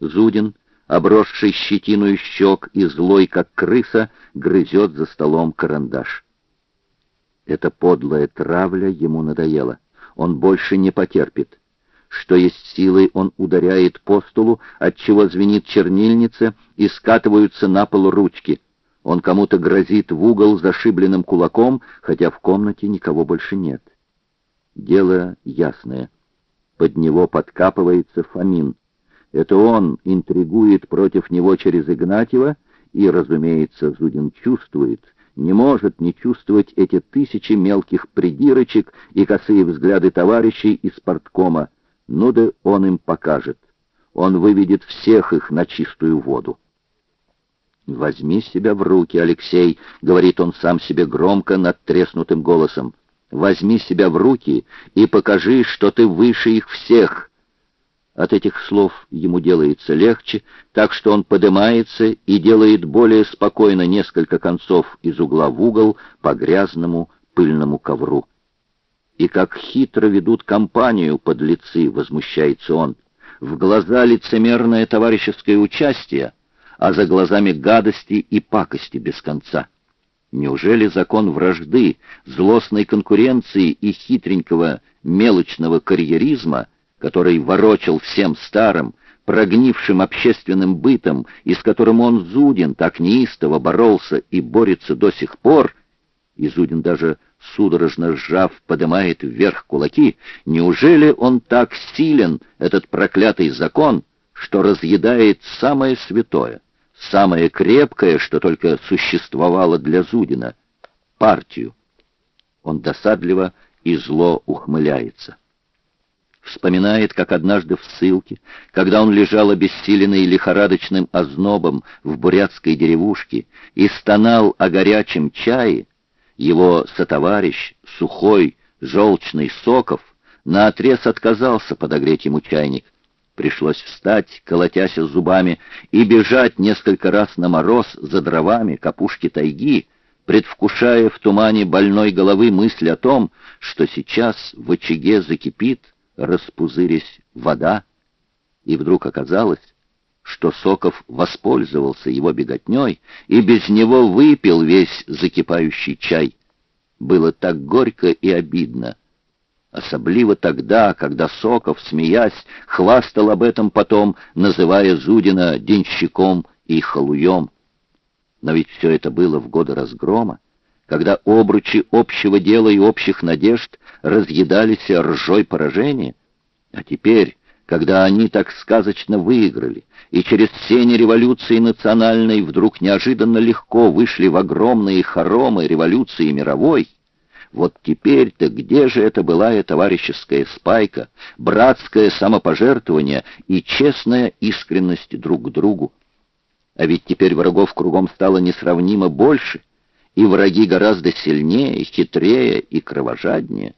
Зудин, обросший щетиную щек и злой, как крыса, грызет за столом карандаш. Эта подлая травля ему надоела. Он больше не потерпит. Что есть силой, он ударяет по столу, отчего звенит чернильница и скатываются на пол ручки. Он кому-то грозит в угол зашибленным кулаком, хотя в комнате никого больше нет. Дело ясное. Под него подкапывается Фомин. Это он интригует против него через Игнатьева, и, разумеется, Зудин чувствует, не может не чувствовать эти тысячи мелких придирочек и косые взгляды товарищей из порткома. Ну да он им покажет. Он выведет всех их на чистую воду. «Возьми себя в руки, Алексей», — говорит он сам себе громко над треснутым голосом. «Возьми себя в руки и покажи, что ты выше их всех». От этих слов ему делается легче, так что он поднимается и делает более спокойно несколько концов из угла в угол по грязному пыльному ковру. И как хитро ведут компанию подлецы, возмущается он. В глаза лицемерное товарищеское участие, а за глазами гадости и пакости без конца. Неужели закон вражды, злостной конкуренции и хитренького мелочного карьеризма — который ворочал всем старым, прогнившим общественным бытом, и с которым он, Зудин, так неистово боролся и борется до сих пор, и Зудин даже судорожно сжав, поднимает вверх кулаки, неужели он так силен, этот проклятый закон, что разъедает самое святое, самое крепкое, что только существовало для Зудина — партию? Он досадливо и зло ухмыляется. Вспоминает, как однажды в ссылке, когда он лежал обессиленный лихорадочным ознобом в бурятской деревушке и стонал о горячем чае, его сотоварищ, сухой, желчный Соков, наотрез отказался подогреть ему чайник. Пришлось встать, колотясь зубами, и бежать несколько раз на мороз за дровами капушки тайги, предвкушая в тумане больной головы мысль о том, что сейчас в очаге закипит распузырясь вода, и вдруг оказалось, что Соков воспользовался его беготней и без него выпил весь закипающий чай. Было так горько и обидно. Особливо тогда, когда Соков, смеясь, хвастал об этом потом, называя Зудина денщиком и халуем. Но ведь все это было в годы разгрома, когда обручи общего дела и общих надежд разъедались ржой поражения. А теперь, когда они так сказочно выиграли, и через сени революции национальной вдруг неожиданно легко вышли в огромные хоромы революции мировой, вот теперь-то где же это была и товарищеская спайка, братское самопожертвование и честная искренность друг к другу? А ведь теперь врагов кругом стало несравнимо больше, и враги гораздо сильнее, хитрее и кровожаднее.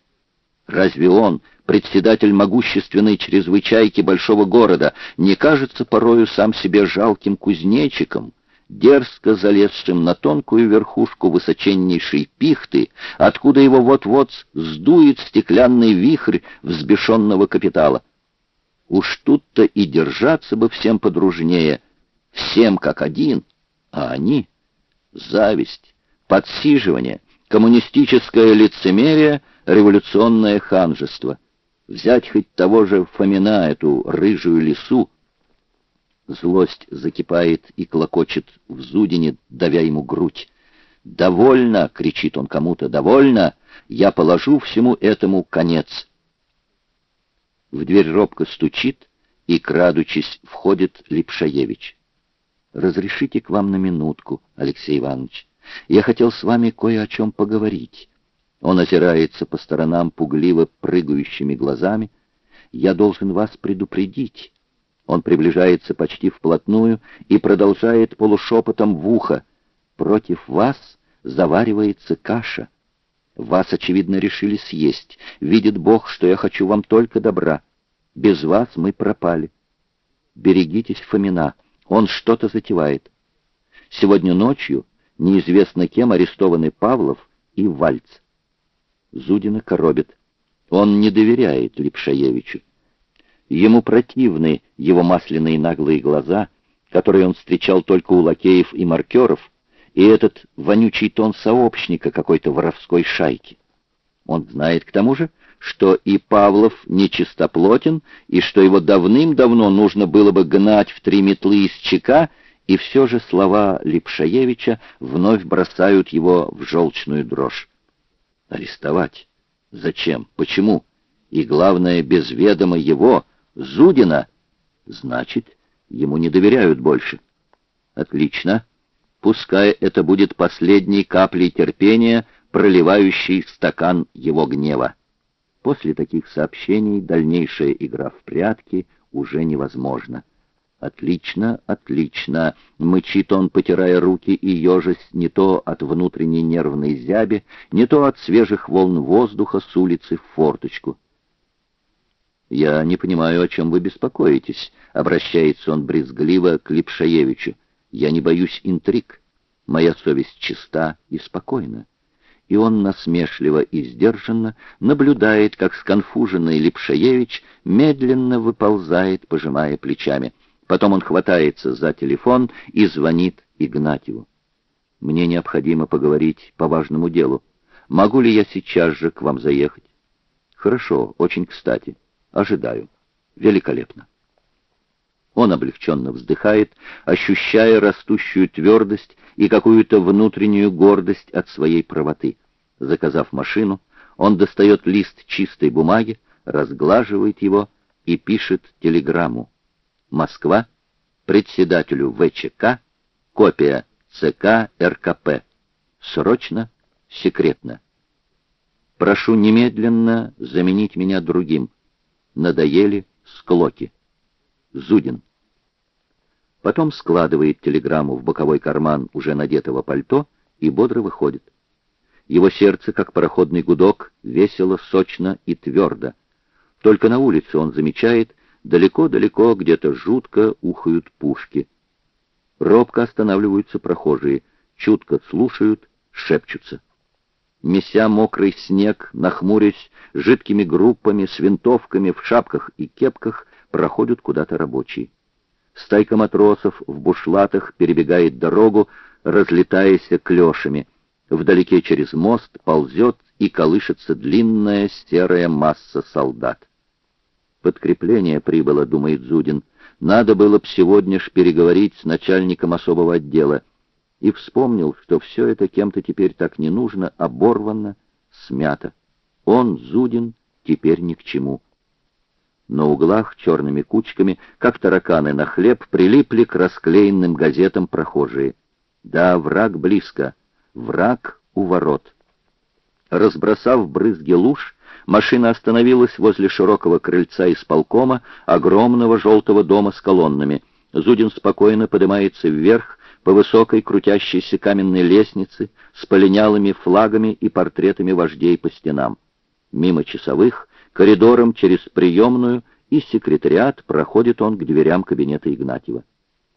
Разве он, председатель могущественной чрезвычайки большого города, не кажется порою сам себе жалким кузнечиком, дерзко залезшим на тонкую верхушку высоченнейшей пихты, откуда его вот-вот сдует стеклянный вихрь взбешенного капитала? Уж тут-то и держаться бы всем подружнее, всем как один, а они — зависть, подсиживание, коммунистическое лицемерие, революционное ханжество. Взять хоть того же Фомина, эту рыжую лису. Злость закипает и клокочет в Зудине, давя ему грудь. «Довольно!» — кричит он кому-то. «Довольно! Я положу всему этому конец!» В дверь робко стучит, и, крадучись, входит Липшаевич. «Разрешите к вам на минутку, Алексей Иванович. Я хотел с вами кое о чем поговорить». Он озирается по сторонам пугливо прыгающими глазами. «Я должен вас предупредить». Он приближается почти вплотную и продолжает полушепотом в ухо. «Против вас заваривается каша. Вас, очевидно, решили съесть. Видит Бог, что я хочу вам только добра. Без вас мы пропали. Берегитесь Фомина, он что-то затевает. Сегодня ночью неизвестно кем арестованы Павлов и Вальц. Зудина коробит. Он не доверяет Липшаевичу. Ему противны его масляные наглые глаза, которые он встречал только у лакеев и маркеров, и этот вонючий тон сообщника какой-то воровской шайки. Он знает к тому же, что и Павлов нечистоплотен, и что его давным-давно нужно было бы гнать в три метлы из ЧК, и все же слова Липшаевича вновь бросают его в желчную дрожь. Арестовать? Зачем? Почему? И главное, без ведома его, Зудина. Значит, ему не доверяют больше. Отлично. Пускай это будет последней каплей терпения, проливающей стакан его гнева. После таких сообщений дальнейшая игра в прятки уже невозможна. «Отлично, отлично!» — мычит он, потирая руки и ежась не то от внутренней нервной зяби, не то от свежих волн воздуха с улицы в форточку. «Я не понимаю, о чем вы беспокоитесь», — обращается он брезгливо к Липшаевичу. «Я не боюсь интриг. Моя совесть чиста и спокойна» и он насмешливо и сдержанно наблюдает, как сконфуженный Липшаевич медленно выползает, пожимая плечами. Потом он хватается за телефон и звонит Игнатьеву. «Мне необходимо поговорить по важному делу. Могу ли я сейчас же к вам заехать?» «Хорошо, очень кстати. Ожидаю. Великолепно». Он облегченно вздыхает, ощущая растущую твердость и какую-то внутреннюю гордость от своей правоты. Заказав машину, он достает лист чистой бумаги, разглаживает его и пишет телеграмму. Москва, председателю ВЧК, копия ЦК РКП. Срочно, секретно. Прошу немедленно заменить меня другим. Надоели склоки. Зудин. Потом складывает телеграмму в боковой карман уже надетого пальто и бодро выходит. Его сердце, как пароходный гудок, весело, сочно и твердо. Только на улице он замечает, далеко-далеко где-то жутко ухают пушки. Робко останавливаются прохожие, чутко слушают, шепчутся. Меся мокрый снег, нахмурясь, жидкими группами, с винтовками в шапках и кепках, проходят куда-то рабочие. Стайка матросов в бушлатах перебегает дорогу, разлетаясь клешами. Вдалеке через мост ползет и колышется длинная серая масса солдат. Подкрепление прибыло, думает Зудин. Надо было б сегодня ж переговорить с начальником особого отдела. И вспомнил, что все это кем-то теперь так не нужно, оборвано, смято. Он, Зудин, теперь ни к чему. На углах черными кучками, как тараканы на хлеб, прилипли к расклеенным газетам прохожие. Да, враг близко, враг у ворот. Разбросав брызги луж, машина остановилась возле широкого крыльца исполкома, огромного желтого дома с колоннами. Зудин спокойно поднимается вверх по высокой крутящейся каменной лестнице с полинялыми флагами и портретами вождей по стенам. Мимо часовых Коридором через приемную и секретариат проходит он к дверям кабинета Игнатьева.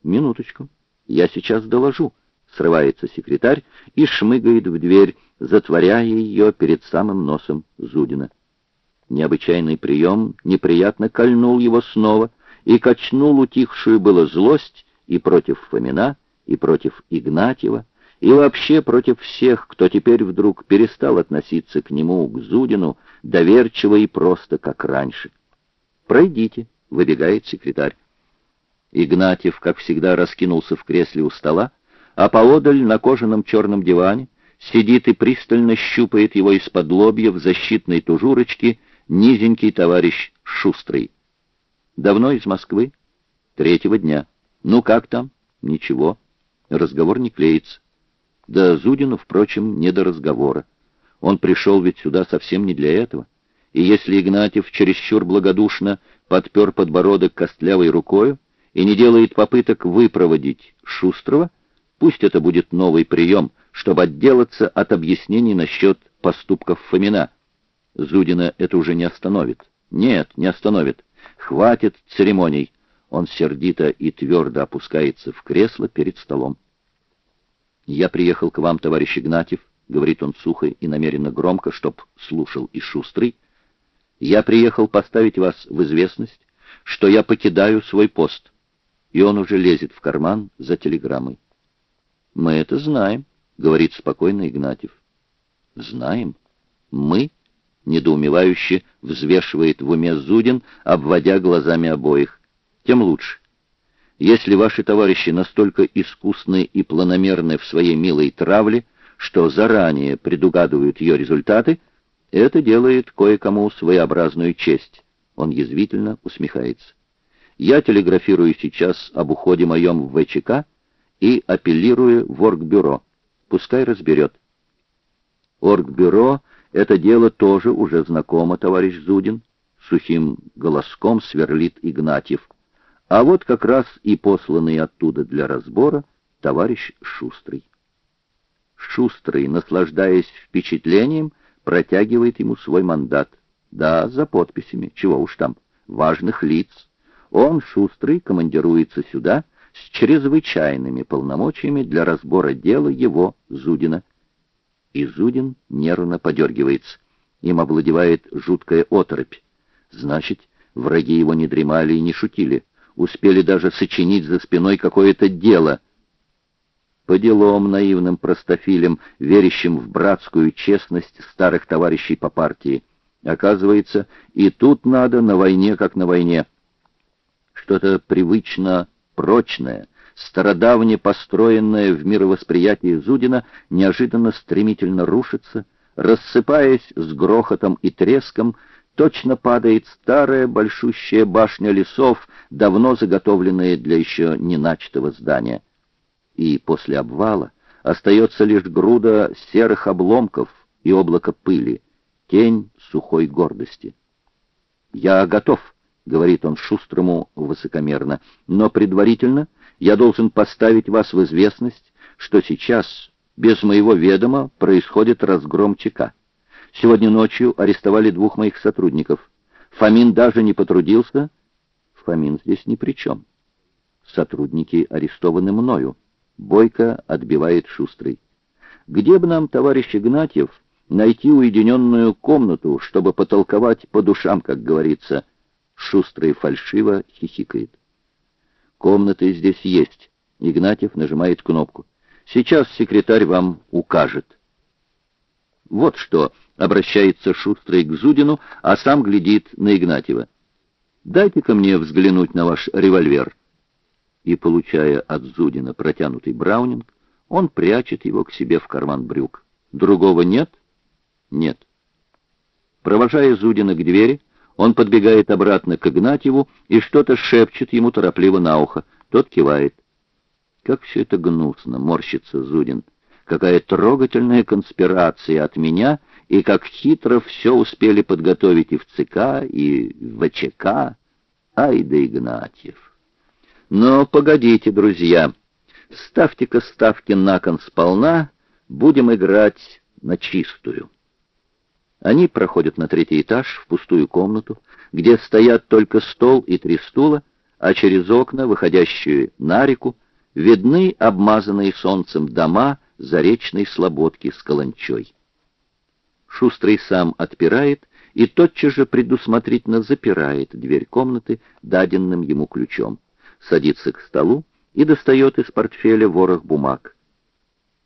«Минуточку, я сейчас доложу», — срывается секретарь и шмыгает в дверь, затворяя ее перед самым носом Зудина. Необычайный прием неприятно кольнул его снова и качнул утихшую было злость и против Фомина, и против Игнатьева, и вообще против всех, кто теперь вдруг перестал относиться к нему, к Зудину, доверчиво и просто, как раньше. «Пройдите», — выбегает секретарь. Игнатьев, как всегда, раскинулся в кресле у стола, а поодаль на кожаном черном диване сидит и пристально щупает его из-под лобья в защитной тужурочке низенький товарищ Шустрый. «Давно из Москвы?» «Третьего дня. Ну как там?» «Ничего. Разговор не клеится. Да Зудину, впрочем, не до разговора. Он пришел ведь сюда совсем не для этого. И если Игнатьев чересчур благодушно подпер подбородок костлявой рукою и не делает попыток выпроводить Шустрого, пусть это будет новый прием, чтобы отделаться от объяснений насчет поступков Фомина. Зудина это уже не остановит. Нет, не остановит. Хватит церемоний. Он сердито и твердо опускается в кресло перед столом. «Я приехал к вам, товарищ Игнатьев», — говорит он сухо и намеренно громко, чтоб слушал и шустрый. «Я приехал поставить вас в известность, что я покидаю свой пост. И он уже лезет в карман за телеграммой. «Мы это знаем», — говорит спокойно Игнатьев. «Знаем? Мы?» — недоумевающе взвешивает в уме Зудин, обводя глазами обоих. «Тем лучше. Если ваши товарищи настолько искусны и планомерны в своей милой травле, что заранее предугадывают ее результаты, это делает кое-кому своеобразную честь. Он язвительно усмехается. Я телеграфирую сейчас об уходе моем в ВЧК и апеллирую в Оргбюро. Пускай разберет. Оргбюро — это дело тоже уже знакомо, товарищ Зудин. Сухим голоском сверлит Игнатьев. А вот как раз и посланный оттуда для разбора товарищ Шустрый. Шустрый, наслаждаясь впечатлением, протягивает ему свой мандат. Да, за подписями, чего уж там, важных лиц. Он, Шустрый, командируется сюда с чрезвычайными полномочиями для разбора дела его, Зудина. И Зудин нервно подергивается. Им овладевает жуткая оторопь. Значит, враги его не дремали и не шутили. Успели даже сочинить за спиной какое-то дело — по делам наивным простофилям, верящим в братскую честность старых товарищей по партии. Оказывается, и тут надо на войне, как на войне. Что-то привычно прочное, стародавне построенное в мировосприятии Зудина, неожиданно стремительно рушится, рассыпаясь с грохотом и треском, точно падает старая большущая башня лесов, давно заготовленная для еще не начатого здания и после обвала остается лишь груда серых обломков и облако пыли, тень сухой гордости. «Я готов», — говорит он шустрому высокомерно, «но предварительно я должен поставить вас в известность, что сейчас, без моего ведома, происходит разгром ЧК. Сегодня ночью арестовали двух моих сотрудников. Фомин даже не потрудился. Фомин здесь ни при чем. Сотрудники арестованы мною. Бойко отбивает Шустрый. «Где бы нам, товарищ Игнатьев, найти уединенную комнату, чтобы потолковать по душам, как говорится?» Шустрый фальшиво хихикает. «Комнаты здесь есть». Игнатьев нажимает кнопку. «Сейчас секретарь вам укажет». «Вот что», — обращается Шустрый к Зудину, а сам глядит на Игнатьева. «Дайте-ка мне взглянуть на ваш револьвер» и, получая от Зудина протянутый браунинг, он прячет его к себе в карман брюк. Другого нет? Нет. Провожая Зудина к двери, он подбегает обратно к Игнатьеву и что-то шепчет ему торопливо на ухо. Тот кивает. Как все это гнусно, морщится Зудин. Какая трогательная конспирация от меня, и как хитро все успели подготовить и в ЦК, и в ВЧК. Ай да Игнатьев! Но погодите, друзья, ставьте-ка ставки на кон сполна, будем играть на чистую. Они проходят на третий этаж, в пустую комнату, где стоят только стол и три стула, а через окна, выходящие на реку, видны обмазанные солнцем дома заречной слободки с каланчой. Шустрый сам отпирает и тотчас же предусмотрительно запирает дверь комнаты даденным ему ключом садится к столу и достает из портфеля ворох бумаг.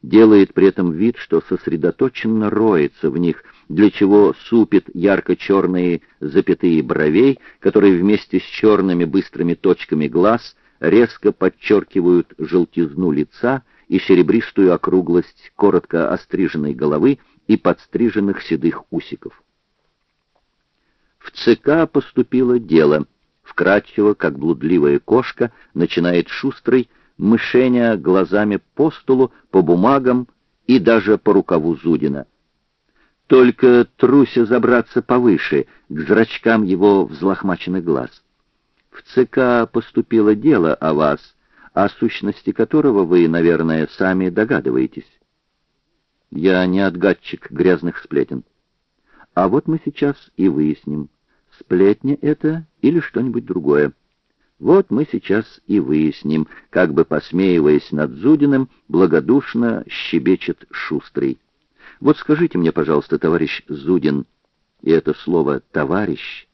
Делает при этом вид, что сосредоточенно роется в них, для чего супит ярко-черные запятые бровей, которые вместе с черными быстрыми точками глаз резко подчеркивают желтизну лица и серебристую округлость коротко остриженной головы и подстриженных седых усиков. В ЦК поступило дело — вкрадчиво, как блудливая кошка, начинает шустрый, мышеня глазами по столу, по бумагам и даже по рукаву Зудина. Только труся забраться повыше, к зрачкам его взлохмаченных глаз. В ЦК поступило дело о вас, о сущности которого вы, наверное, сами догадываетесь. Я не отгадчик грязных сплетен. А вот мы сейчас и выясним, сплетня это или что-нибудь другое. Вот мы сейчас и выясним, как бы посмеиваясь над Зудиным, благодушно щебечет Шустрый. Вот скажите мне, пожалуйста, товарищ Зудин, и это слово «товарищ»